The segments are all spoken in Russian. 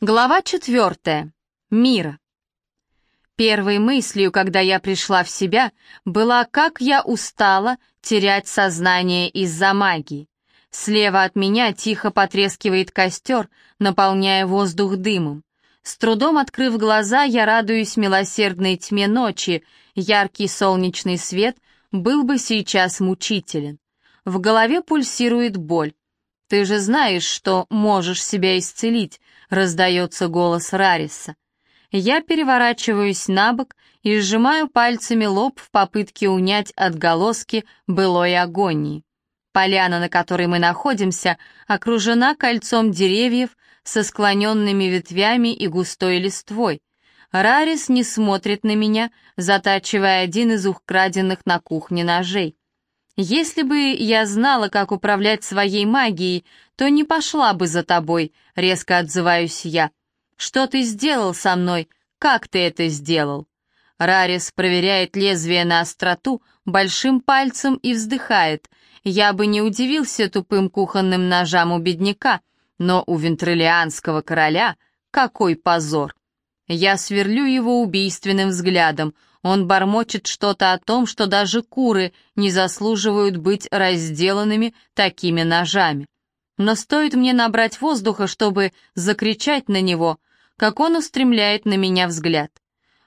Глава четвертая. Мира. Первой мыслью, когда я пришла в себя, была, как я устала терять сознание из-за магии. Слева от меня тихо потрескивает костер, наполняя воздух дымом. С трудом открыв глаза, я радуюсь милосердной тьме ночи, яркий солнечный свет был бы сейчас мучителен. В голове пульсирует боль. «Ты же знаешь, что можешь себя исцелить», — раздается голос Рариса. Я переворачиваюсь на бок и сжимаю пальцами лоб в попытке унять отголоски былой агонии. Поляна, на которой мы находимся, окружена кольцом деревьев со склоненными ветвями и густой листвой. Рарис не смотрит на меня, затачивая один из украденных на кухне ножей. «Если бы я знала, как управлять своей магией, то не пошла бы за тобой», — резко отзываюсь я. «Что ты сделал со мной? Как ты это сделал?» Рарис проверяет лезвие на остроту большим пальцем и вздыхает. Я бы не удивился тупым кухонным ножам у бедняка, но у вентрилианского короля какой позор! Я сверлю его убийственным взглядом — он бормочет что-то о том, что даже куры не заслуживают быть разделанными такими ножами. Но стоит мне набрать воздуха, чтобы закричать на него, как он устремляет на меня взгляд.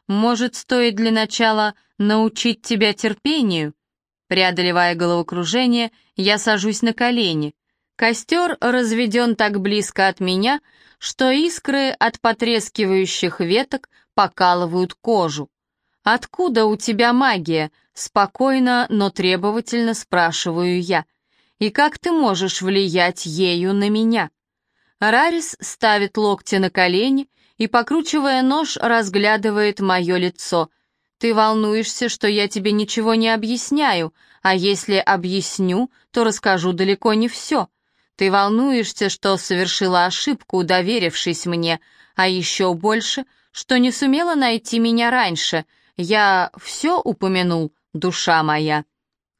Может, стоит для начала научить тебя терпению? Преодолевая головокружение, я сажусь на колени. Костер разведен так близко от меня, что искры от потрескивающих веток покалывают кожу. «Откуда у тебя магия?» — спокойно, но требовательно спрашиваю я. «И как ты можешь влиять ею на меня?» Рарис ставит локти на колени и, покручивая нож, разглядывает мое лицо. «Ты волнуешься, что я тебе ничего не объясняю, а если объясню, то расскажу далеко не все. Ты волнуешься, что совершила ошибку, доверившись мне, а еще больше, что не сумела найти меня раньше», я все упомянул, душа моя.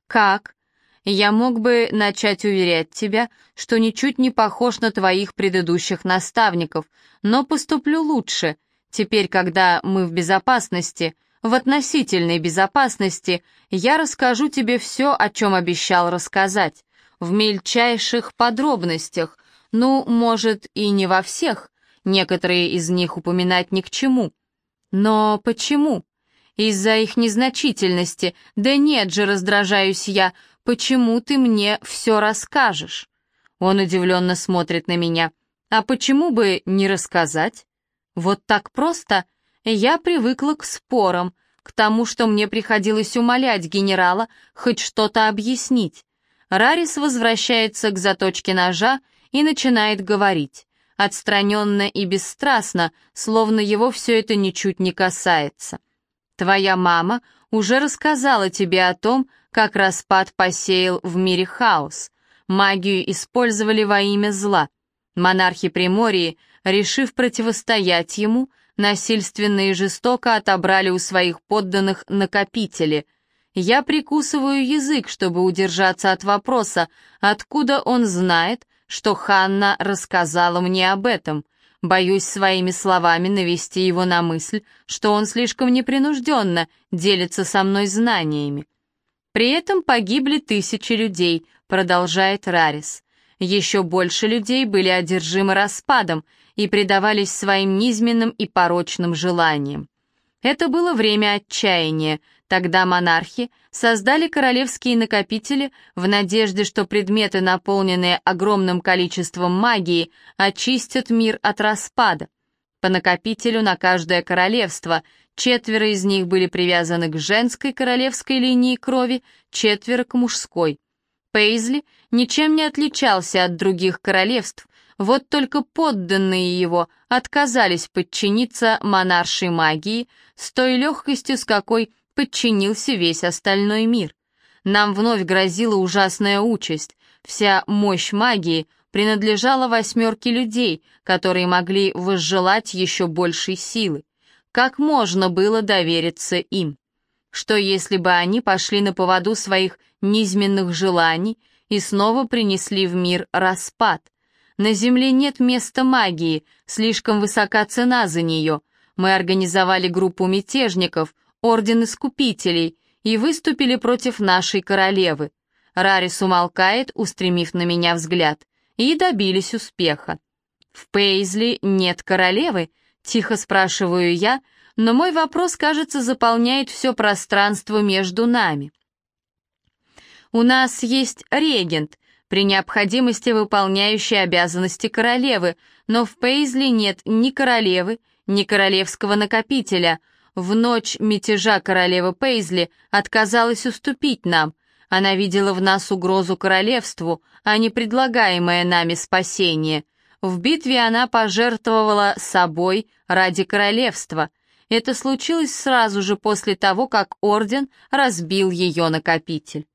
Как? Я мог бы начать уверять тебя, что ничуть не похож на твоих предыдущих наставников, но поступлю лучше. Теперь, когда мы в безопасности, в относительной безопасности, я расскажу тебе все, о чем обещал рассказать, в мельчайших подробностях, ну, может, и не во всех, некоторые из них упоминать ни к чему. Но почему? Из-за их незначительности. Да нет же, раздражаюсь я. Почему ты мне все расскажешь? Он удивленно смотрит на меня. А почему бы не рассказать? Вот так просто? Я привыкла к спорам, к тому, что мне приходилось умолять генерала хоть что-то объяснить. Рарис возвращается к заточке ножа и начинает говорить, отстраненно и бесстрастно, словно его все это ничуть не касается. Твоя мама уже рассказала тебе о том, как распад посеял в мире хаос. Магию использовали во имя зла. Монархи Приморья, решив противостоять ему, насильственно и жестоко отобрали у своих подданных накопители. Я прикусываю язык, чтобы удержаться от вопроса, откуда он знает, что Ханна рассказала мне об этом. Боюсь своими словами навести его на мысль, что он слишком непринужденно делится со мной знаниями. При этом погибли тысячи людей, продолжает Рарис. Еще больше людей были одержимы распадом и предавались своим низменным и порочным желаниям. Это было время отчаяния, тогда монархи создали королевские накопители в надежде, что предметы, наполненные огромным количеством магии, очистят мир от распада. По накопителю на каждое королевство, четверо из них были привязаны к женской королевской линии крови, четверо к мужской. Пейзли ничем не отличался от других королевств, вот только подданные его отказались подчиниться монаршей магии с той легкостью, с какой подчинился весь остальной мир. Нам вновь грозила ужасная участь. Вся мощь магии принадлежала восьмерке людей, которые могли возжелать еще большей силы. Как можно было довериться им? Что если бы они пошли на поводу своих низменных желаний и снова принесли в мир распад? На Земле нет места магии, слишком высока цена за нее. Мы организовали группу мятежников, Орден Искупителей, и выступили против нашей королевы. Рарис умолкает, устремив на меня взгляд, и добились успеха. «В Пейзли нет королевы?» — тихо спрашиваю я, но мой вопрос, кажется, заполняет все пространство между нами. «У нас есть регент, при необходимости выполняющий обязанности королевы, но в Пейзли нет ни королевы, ни королевского накопителя. В ночь мятежа королева Пейзли отказалась уступить нам. Она видела в нас угрозу королевству, а не предлагаемое нами спасение. В битве она пожертвовала собой ради королевства. Это случилось сразу же после того, как орден разбил ее накопитель.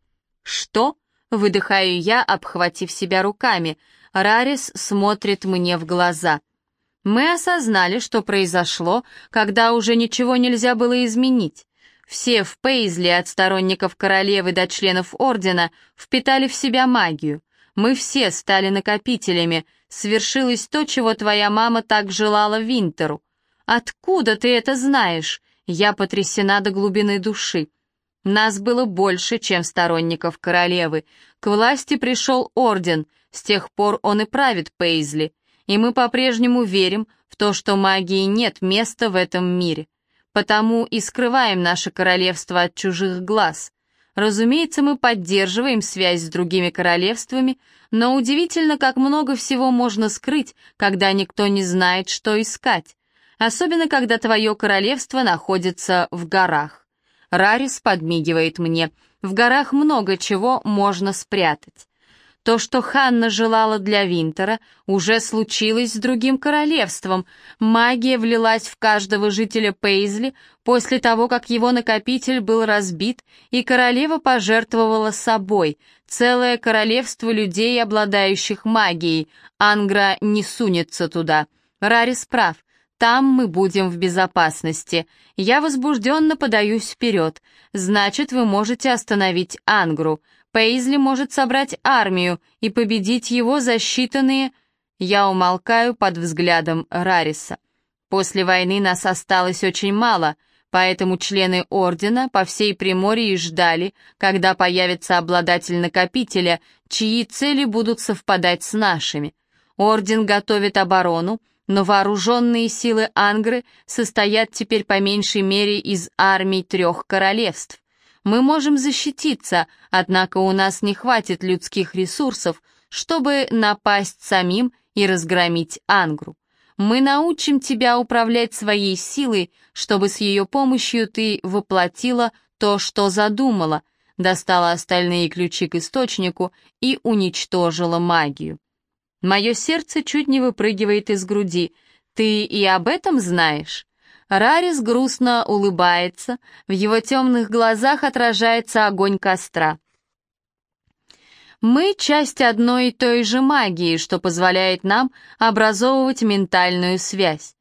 «Что?» — выдыхаю я, обхватив себя руками. Рарис смотрит мне в глаза. Мы осознали, что произошло, когда уже ничего нельзя было изменить. Все в Пейзли, от сторонников королевы до членов ордена, впитали в себя магию. Мы все стали накопителями. Свершилось то, чего твоя мама так желала Винтеру. Откуда ты это знаешь? Я потрясена до глубины души. Нас было больше, чем сторонников королевы. К власти пришел орден, с тех пор он и правит Пейзли. И мы по-прежнему верим в то, что магии нет места в этом мире. Потому и скрываем наше королевство от чужих глаз. Разумеется, мы поддерживаем связь с другими королевствами, но удивительно, как много всего можно скрыть, когда никто не знает, что искать. Особенно, когда твое королевство находится в горах. Рарис подмигивает мне. В горах много чего можно спрятать. То, что Ханна желала для Винтера, уже случилось с другим королевством. Магия влилась в каждого жителя Пейзли после того, как его накопитель был разбит, и королева пожертвовала собой. Целое королевство людей, обладающих магией. Ангра не сунется туда. Рарис прав. Там мы будем в безопасности. Я возбужденно подаюсь вперед. Значит, вы можете остановить Ангру. Пейзли может собрать армию и победить его за считанные... Я умолкаю под взглядом Рариса. После войны нас осталось очень мало, поэтому члены Ордена по всей Приморье ждали, когда появится обладатель накопителя, чьи цели будут совпадать с нашими. Орден готовит оборону, но вооруженные силы Ангры состоят теперь по меньшей мере из армий трех королевств. Мы можем защититься, однако у нас не хватит людских ресурсов, чтобы напасть самим и разгромить Ангру. Мы научим тебя управлять своей силой, чтобы с ее помощью ты воплотила то, что задумала, достала остальные ключи к источнику и уничтожила магию. Мое сердце чуть не выпрыгивает из груди. Ты и об этом знаешь? Рарис грустно улыбается, в его темных глазах отражается огонь костра. Мы часть одной и той же магии, что позволяет нам образовывать ментальную связь.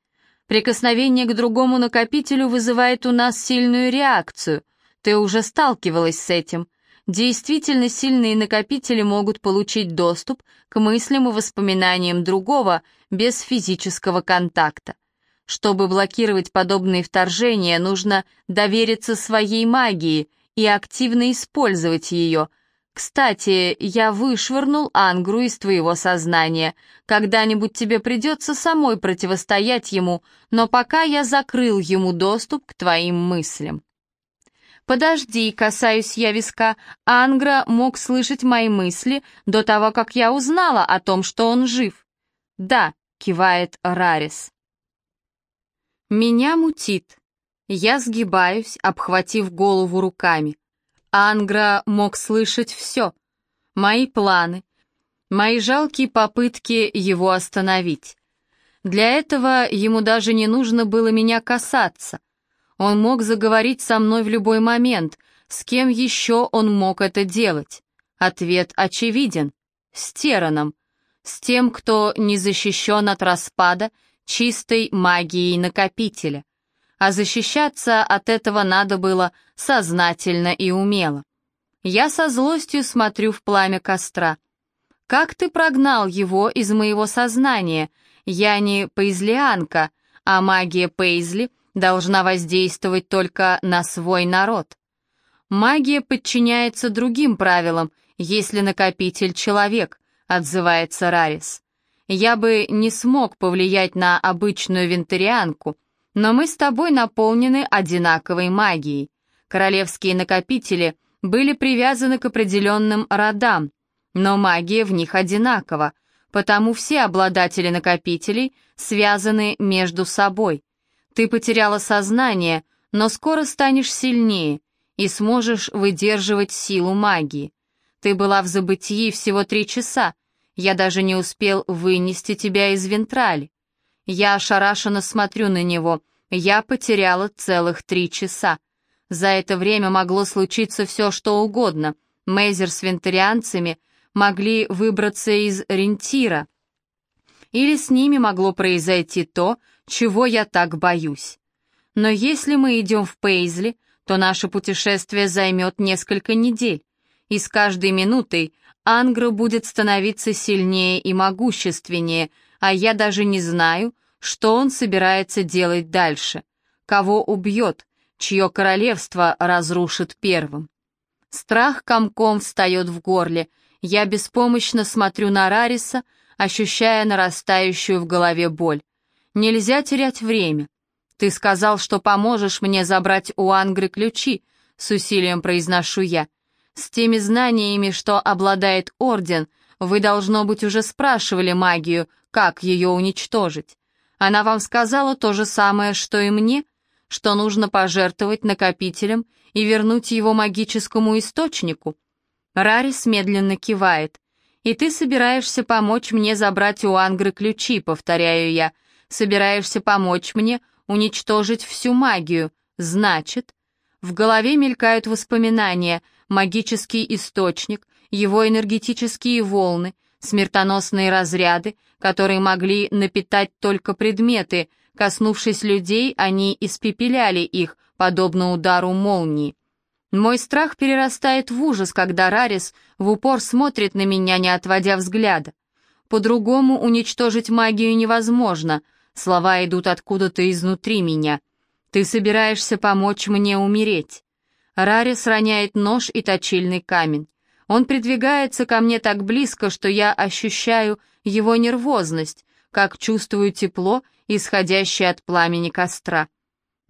Прикосновение к другому накопителю вызывает у нас сильную реакцию. Ты уже сталкивалась с этим. Действительно сильные накопители могут получить доступ к мыслям и воспоминаниям другого без физического контакта. Чтобы блокировать подобные вторжения, нужно довериться своей магии и активно использовать ее. Кстати, я вышвырнул Ангру из твоего сознания. Когда-нибудь тебе придется самой противостоять ему, но пока я закрыл ему доступ к твоим мыслям. «Подожди», — касаюсь я виска, Ангра мог слышать мои мысли до того, как я узнала о том, что он жив. «Да», — кивает Рарис. Меня мутит. Я сгибаюсь, обхватив голову руками. Ангра мог слышать все. Мои планы, мои жалкие попытки его остановить. Для этого ему даже не нужно было меня касаться. Он мог заговорить со мной в любой момент. С кем еще он мог это делать? Ответ очевиден. С Тераном. С тем, кто не защищен от распада чистой магией накопителя. А защищаться от этого надо было сознательно и умело. Я со злостью смотрю в пламя костра. Как ты прогнал его из моего сознания? Я не пейзлианка, а магия Пейзли должна воздействовать только на свой народ. Магия подчиняется другим правилам, если накопитель человек, отзывается Рарис. Я бы не смог повлиять на обычную вентарианку, но мы с тобой наполнены одинаковой магией. Королевские накопители были привязаны к определенным родам, но магия в них одинакова, потому все обладатели накопителей связаны между собой. Ты потеряла сознание, но скоро станешь сильнее и сможешь выдерживать силу магии. Ты была в забытии всего три часа, я даже не успел вынести тебя из вентрали. Я ошарашенно смотрю на него, я потеряла целых три часа. За это время могло случиться все, что угодно. Мейзер с вентарианцами — могли выбраться из рентира. Или с ними могло произойти то, чего я так боюсь. Но если мы идем в Пейзли, то наше путешествие займет несколько недель, и с каждой минутой Ангра будет становиться сильнее и могущественнее, а я даже не знаю, что он собирается делать дальше, кого убьет, чье королевство разрушит первым. Страх комком встает в горле, я беспомощно смотрю на Рариса, ощущая нарастающую в голове боль. Нельзя терять время. Ты сказал, что поможешь мне забрать у Ангры ключи, с усилием произношу я. С теми знаниями, что обладает Орден, вы, должно быть, уже спрашивали магию, как ее уничтожить. Она вам сказала то же самое, что и мне, что нужно пожертвовать накопителем и вернуть его магическому источнику. Рарис медленно кивает. «И ты собираешься помочь мне забрать у Ангры ключи», — повторяю я. «Собираешься помочь мне уничтожить всю магию. Значит...» В голове мелькают воспоминания, магический источник, его энергетические волны, смертоносные разряды, которые могли напитать только предметы, коснувшись людей, они испепеляли их, подобно удару молнии. Мой страх перерастает в ужас, когда Рарис в упор смотрит на меня, не отводя взгляда. По-другому уничтожить магию невозможно. Слова идут откуда-то изнутри меня. Ты собираешься помочь мне умереть. Рарис роняет нож и точильный камень. Он придвигается ко мне так близко, что я ощущаю его нервозность, как чувствую тепло, исходящее от пламени костра.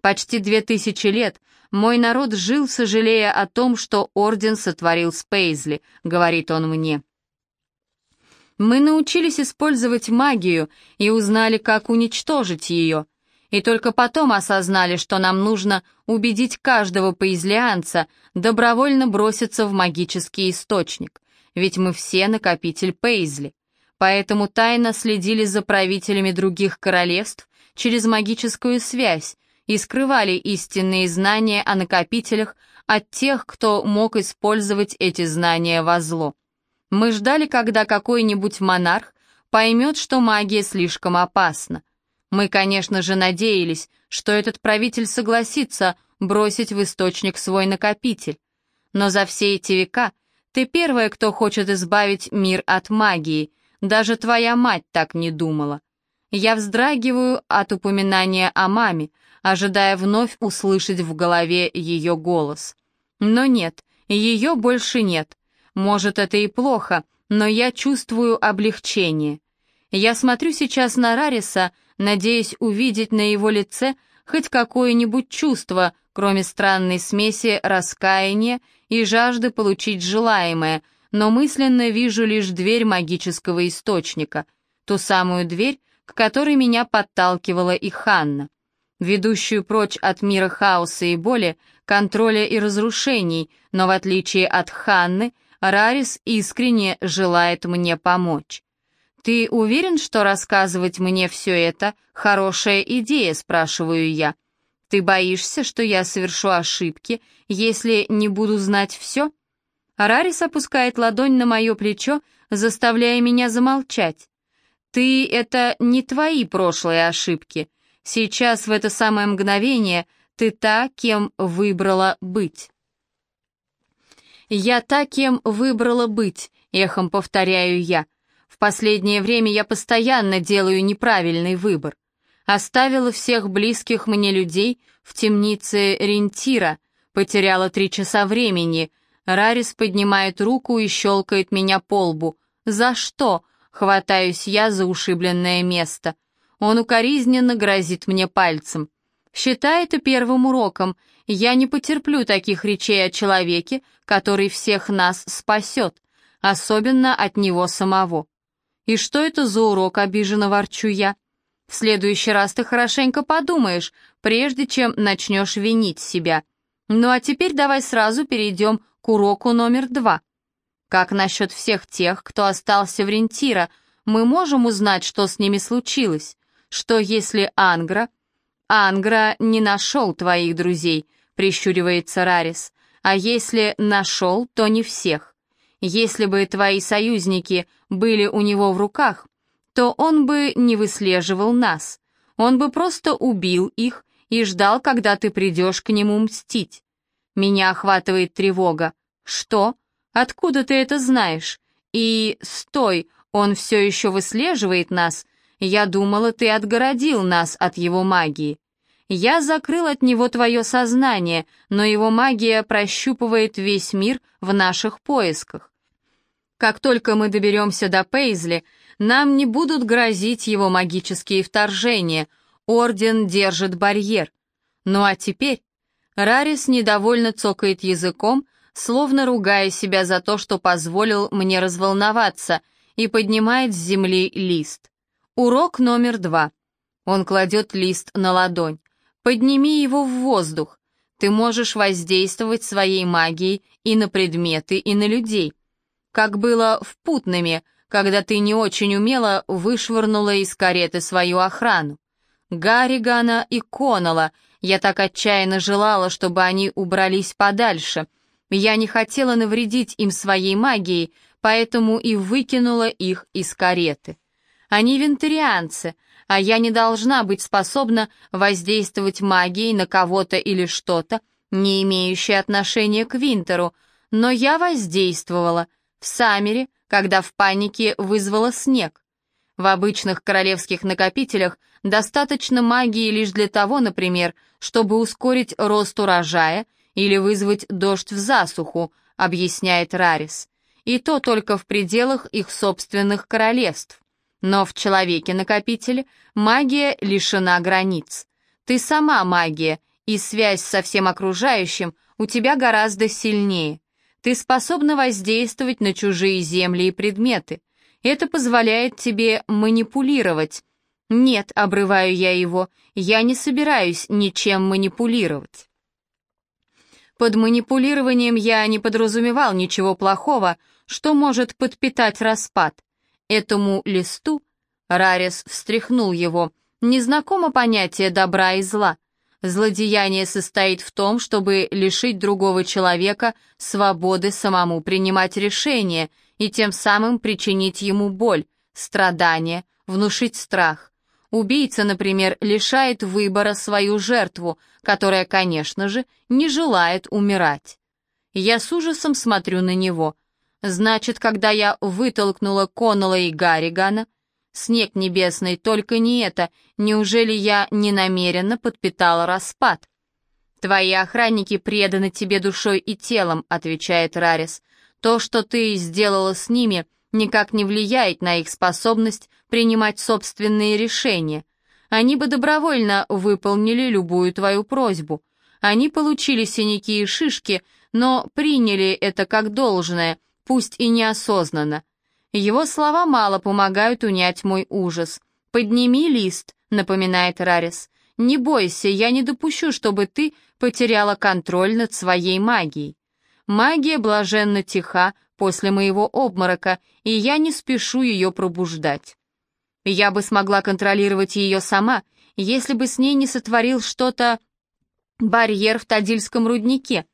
Почти две тысячи лет мой народ жил, сожалея о том, что Орден сотворил с Пейзли, говорит он мне. Мы научились использовать магию и узнали, как уничтожить ее. И только потом осознали, что нам нужно убедить каждого пейзлианца добровольно броситься в магический источник, ведь мы все накопитель Пейзли. Поэтому тайно следили за правителями других королевств через магическую связь, и скрывали истинные знания о накопителях от тех, кто мог использовать эти знания во зло. Мы ждали, когда какой-нибудь монарх поймет, что магия слишком опасна. Мы, конечно же, надеялись, что этот правитель согласится бросить в источник свой накопитель. Но за все эти века ты первая, кто хочет избавить мир от магии. Даже твоя мать так не думала. Я вздрагиваю от упоминания о маме, ожидая вновь услышать в голове ее голос. Но нет, ее больше нет. Может, это и плохо, но я чувствую облегчение. Я смотрю сейчас на Рариса, надеясь увидеть на его лице хоть какое-нибудь чувство, кроме странной смеси раскаяния и жажды получить желаемое, но мысленно вижу лишь дверь магического источника, ту самую дверь, к которой меня подталкивала и Ханна ведущую прочь от мира хаоса и боли, контроля и разрушений, но в отличие от Ханны, Рарис искренне желает мне помочь. «Ты уверен, что рассказывать мне все это — хорошая идея?» — спрашиваю я. «Ты боишься, что я совершу ошибки, если не буду знать все?» Рарис опускает ладонь на мое плечо, заставляя меня замолчать. «Ты — это не твои прошлые ошибки. Сейчас, в это самое мгновение, ты та, кем выбрала быть. «Я таким выбрала быть», — эхом повторяю я. «В последнее время я постоянно делаю неправильный выбор. Оставила всех близких мне людей в темнице Рентира, потеряла три часа времени. Рарис поднимает руку и щелкает меня по лбу. «За что?» — хватаюсь я за ушибленное место. Он укоризненно грозит мне пальцем. Считай это первым уроком. Я не потерплю таких речей о человеке, который всех нас спасет, особенно от него самого. И что это за урок, обиженно ворчу я? В следующий раз ты хорошенько подумаешь, прежде чем начнешь винить себя. Ну а теперь давай сразу перейдем к уроку номер два. Как насчет всех тех, кто остался в Рентира? Мы можем узнать, что с ними случилось? Что если Ангра «Ангра не нашел твоих друзей», — прищуривается Рарис. «А если нашел, то не всех. Если бы твои союзники были у него в руках, то он бы не выслеживал нас. Он бы просто убил их и ждал, когда ты придешь к нему мстить. Меня охватывает тревога. Что? Откуда ты это знаешь? И... Стой, он все еще выслеживает нас? Я думала, ты отгородил нас от его магии. Я закрыл от него твое сознание, но его магия прощупывает весь мир в наших поисках. Как только мы доберемся до Пейзли, нам не будут грозить его магические вторжения. Орден держит барьер. Ну а теперь... Рарис недовольно цокает языком, словно ругая себя за то, что позволил мне разволноваться, и поднимает с земли лист. Урок номер два. Он кладет лист на ладонь. Подними его в воздух. Ты можешь воздействовать своей магией и на предметы, и на людей. Как было в Путнами, когда ты не очень умело вышвырнула из кареты свою охрану. Гарригана и Коннелла, я так отчаянно желала, чтобы они убрались подальше. Я не хотела навредить им своей магией, поэтому и выкинула их из кареты. Они вентарианцы, а я не должна быть способна воздействовать магией на кого-то или что-то, не имеющее отношения к Винтеру, но я воздействовала в Саммере, когда в панике вызвала снег. В обычных королевских накопителях достаточно магии лишь для того, например, чтобы ускорить рост урожая или вызвать дождь в засуху, объясняет Рарис. И то только в пределах их собственных королевств. Но в человеке-накопителе магия лишена границ. Ты сама магия, и связь со всем окружающим у тебя гораздо сильнее. Ты способна воздействовать на чужие земли и предметы. Это позволяет тебе манипулировать. Нет, обрываю я его, я не собираюсь ничем манипулировать. Под манипулированием я не подразумевал ничего плохого, что может подпитать распад. Этому листу Рарис встряхнул его. Незнакомо понятие добра и зла. Злодеяние состоит в том, чтобы лишить другого человека свободы самому принимать решения и тем самым причинить ему боль, страдания, внушить страх. Убийца, например, лишает выбора свою жертву, которая, конечно же, не желает умирать. Я с ужасом смотрю на него — Значит, когда я вытолкнула Коннелла и Гарригана, снег небесный, только не это, неужели я ненамеренно подпитала распад? «Твои охранники преданы тебе душой и телом», — отвечает Рарис. «То, что ты сделала с ними, никак не влияет на их способность принимать собственные решения. Они бы добровольно выполнили любую твою просьбу. Они получили синяки и шишки, но приняли это как должное, пусть и неосознанно. Его слова мало помогают унять мой ужас. «Подними лист», — напоминает Рарис. «Не бойся, я не допущу, чтобы ты потеряла контроль над своей магией. Магия блаженно тиха после моего обморока, и я не спешу ее пробуждать. Я бы смогла контролировать ее сама, если бы с ней не сотворил что-то барьер в Тадильском руднике.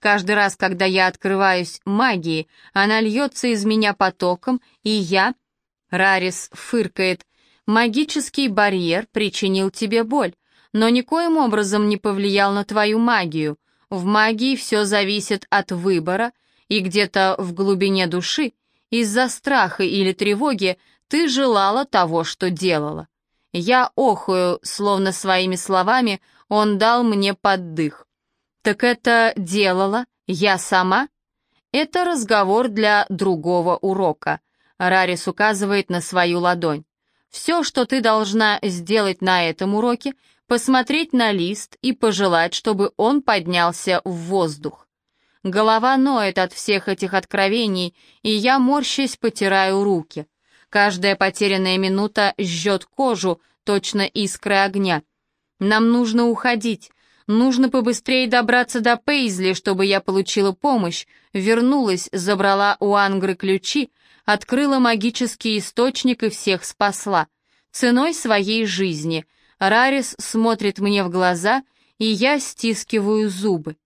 Каждый раз, когда я открываюсь магии, она льется из меня потоком, и я... Рарис фыркает. Магический барьер причинил тебе боль, но никоим образом не повлиял на твою магию. В магии все зависит от выбора, и где-то в глубине души, из-за страха или тревоги, ты желала того, что делала. Я охую, словно своими словами он дал мне поддых. Так это делала я сама? Это разговор для другого урока. Рарис указывает на свою ладонь. Все, что ты должна сделать на этом уроке, посмотреть на лист и пожелать, чтобы он поднялся в воздух. Голова ноет от всех этих откровений, и я, морщась, потираю руки. Каждая потерянная минута жжет кожу, точно искры огня. Нам нужно уходить. Нужно побыстрее добраться до Пейзли, чтобы я получила помощь, вернулась, забрала у Ангры ключи, открыла магический источник и всех спасла. Ценой своей жизни. Рарис смотрит мне в глаза, и я стискиваю зубы.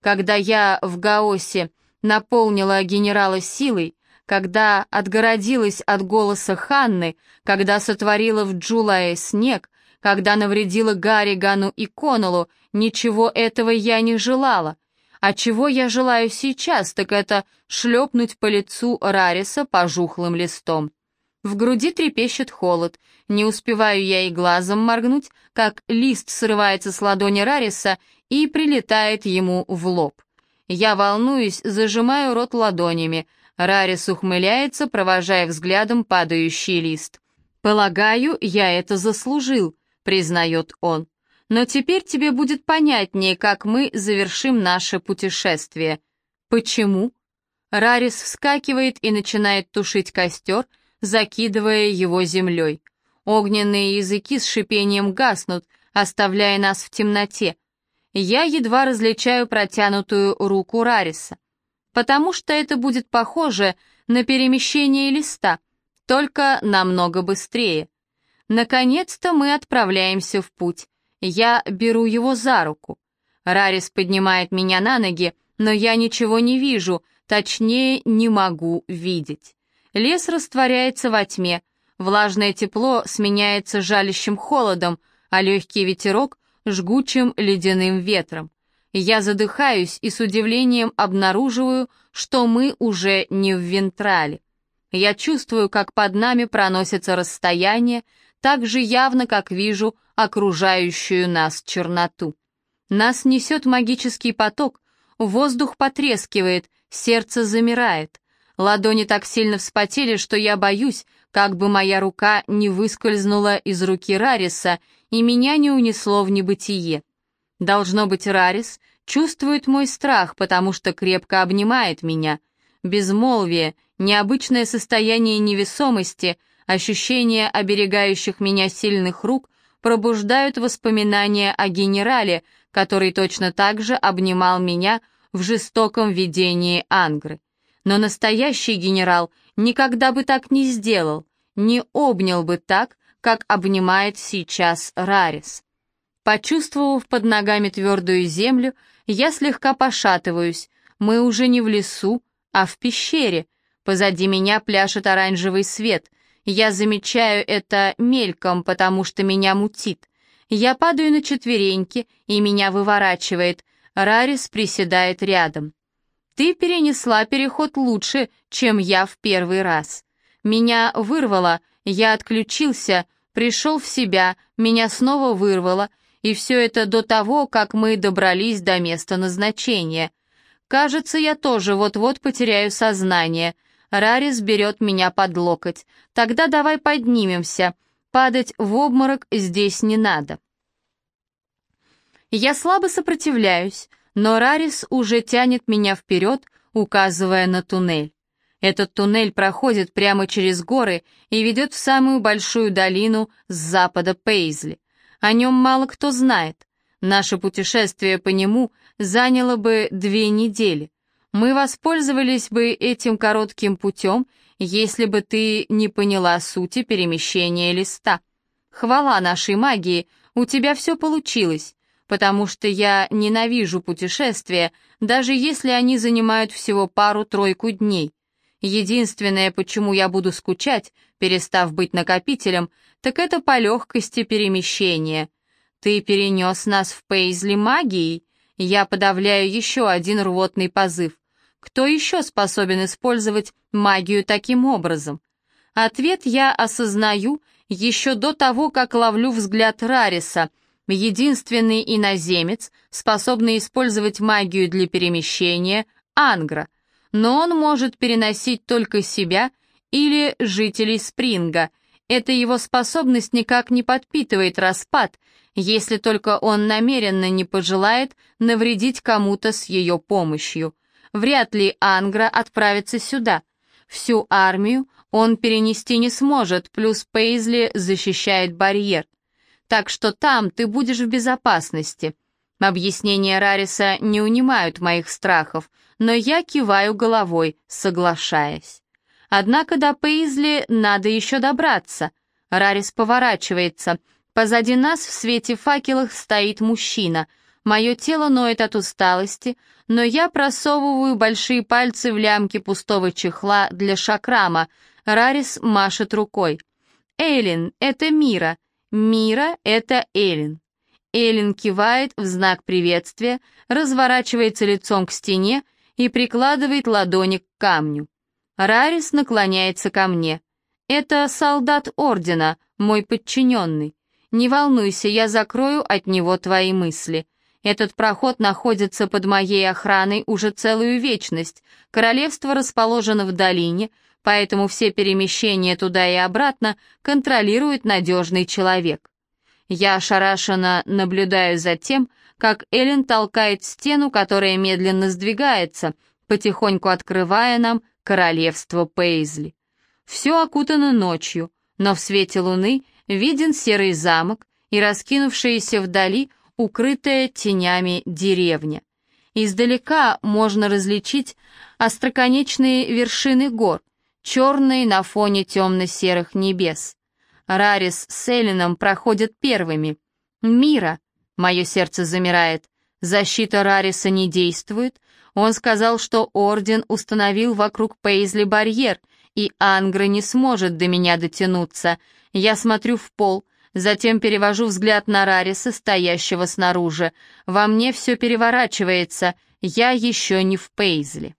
Когда я в Гаосе наполнила генерала силой, когда отгородилась от голоса Ханны, когда сотворила в Джулае снег, когда навредила Гарригану и Коннеллу, ничего этого я не желала. А чего я желаю сейчас, так это шлепнуть по лицу Рариса пожухлым листом. В груди трепещет холод, не успеваю я и глазом моргнуть, как лист срывается с ладони Рариса и прилетает ему в лоб. Я волнуюсь, зажимаю рот ладонями, Рарис ухмыляется, провожая взглядом падающий лист. «Полагаю, я это заслужил», — признает он. «Но теперь тебе будет понятнее, как мы завершим наше путешествие». «Почему?» Рарис вскакивает и начинает тушить костер, закидывая его землей. Огненные языки с шипением гаснут, оставляя нас в темноте. Я едва различаю протянутую руку Рариса потому что это будет похоже на перемещение листа, только намного быстрее. Наконец-то мы отправляемся в путь. Я беру его за руку. Рарис поднимает меня на ноги, но я ничего не вижу, точнее, не могу видеть. Лес растворяется во тьме, влажное тепло сменяется жалящим холодом, а легкий ветерок — жгучим ледяным ветром. Я задыхаюсь и с удивлением обнаруживаю, что мы уже не в Вентрале. Я чувствую, как под нами проносится расстояние, так же явно, как вижу окружающую нас черноту. Нас несет магический поток, воздух потрескивает, сердце замирает. Ладони так сильно вспотели, что я боюсь, как бы моя рука не выскользнула из руки Рариса и меня не унесло в небытие. Должно быть, Рарис чувствует мой страх, потому что крепко обнимает меня. Безмолвие, необычное состояние невесомости, ощущение оберегающих меня сильных рук пробуждают воспоминания о генерале, который точно так же обнимал меня в жестоком видении Ангры. Но настоящий генерал никогда бы так не сделал, не обнял бы так, как обнимает сейчас Рарис. Почувствовав под ногами твердую землю, я слегка пошатываюсь. Мы уже не в лесу, а в пещере. Позади меня пляшет оранжевый свет. Я замечаю это мельком, потому что меня мутит. Я падаю на четвереньки, и меня выворачивает. Рарис приседает рядом. «Ты перенесла переход лучше, чем я в первый раз. Меня вырвало, я отключился, пришел в себя, меня снова вырвало, и все это до того, как мы добрались до места назначения. Кажется, я тоже вот-вот потеряю сознание. Рарис берет меня под локоть. Тогда давай поднимемся. Падать в обморок здесь не надо. Я слабо сопротивляюсь, но Рарис уже тянет меня вперед, указывая на туннель. Этот туннель проходит прямо через горы и ведет в самую большую долину с запада Пейзли. О нем мало кто знает. Наше путешествие по нему заняло бы две недели. Мы воспользовались бы этим коротким путем, если бы ты не поняла сути перемещения листа. Хвала нашей магии, у тебя все получилось, потому что я ненавижу путешествия, даже если они занимают всего пару-тройку дней. Единственное, почему я буду скучать, перестав быть накопителем, так это по легкости перемещения. Ты перенес нас в Пейзли магией. Я подавляю еще один рвотный позыв. Кто еще способен использовать магию таким образом? Ответ я осознаю еще до того, как ловлю взгляд Рариса, единственный иноземец, способный использовать магию для перемещения, Ангра, но он может переносить только себя или жителей Спринга. Эта его способность никак не подпитывает распад, если только он намеренно не пожелает навредить кому-то с ее помощью. Вряд ли Ангра отправится сюда. Всю армию он перенести не сможет, плюс Пейзли защищает барьер. Так что там ты будешь в безопасности. Объяснения Рариса не унимают моих страхов, но я киваю головой, соглашаясь. Однако до Пейзли надо еще добраться. Рарис поворачивается. Позади нас в свете факелов стоит мужчина. Мое тело ноет от усталости, но я просовываю большие пальцы в лямки пустого чехла для шакрама. Рарис машет рукой. «Эйлин, это Мира. Мира — это Эйлин». Эйлин кивает в знак приветствия, разворачивается лицом к стене и прикладывает ладони к камню. Рарис наклоняется ко мне. «Это солдат Ордена, мой подчиненный. Не волнуйся, я закрою от него твои мысли. Этот проход находится под моей охраной уже целую вечность. Королевство расположено в долине, поэтому все перемещения туда и обратно контролирует надежный человек. Я ошарашенно наблюдаю за тем, как Эллен толкает стену, которая медленно сдвигается, потихоньку открывая нам королевство Пейзли. Все окутано ночью, но в свете луны виден серый замок и раскинувшаяся вдали укрытая тенями деревня. Издалека можно различить остроконечные вершины гор, черные на фоне темно-серых небес. Рарис с Эллином проходят первыми. Мира, мое сердце замирает, защита Рариса не действует, он сказал, что Орден установил вокруг Пейзли барьер, и Ангра не сможет до меня дотянуться. Я смотрю в пол, затем перевожу взгляд на Рариса, стоящего снаружи. Во мне все переворачивается, я еще не в Пейзли.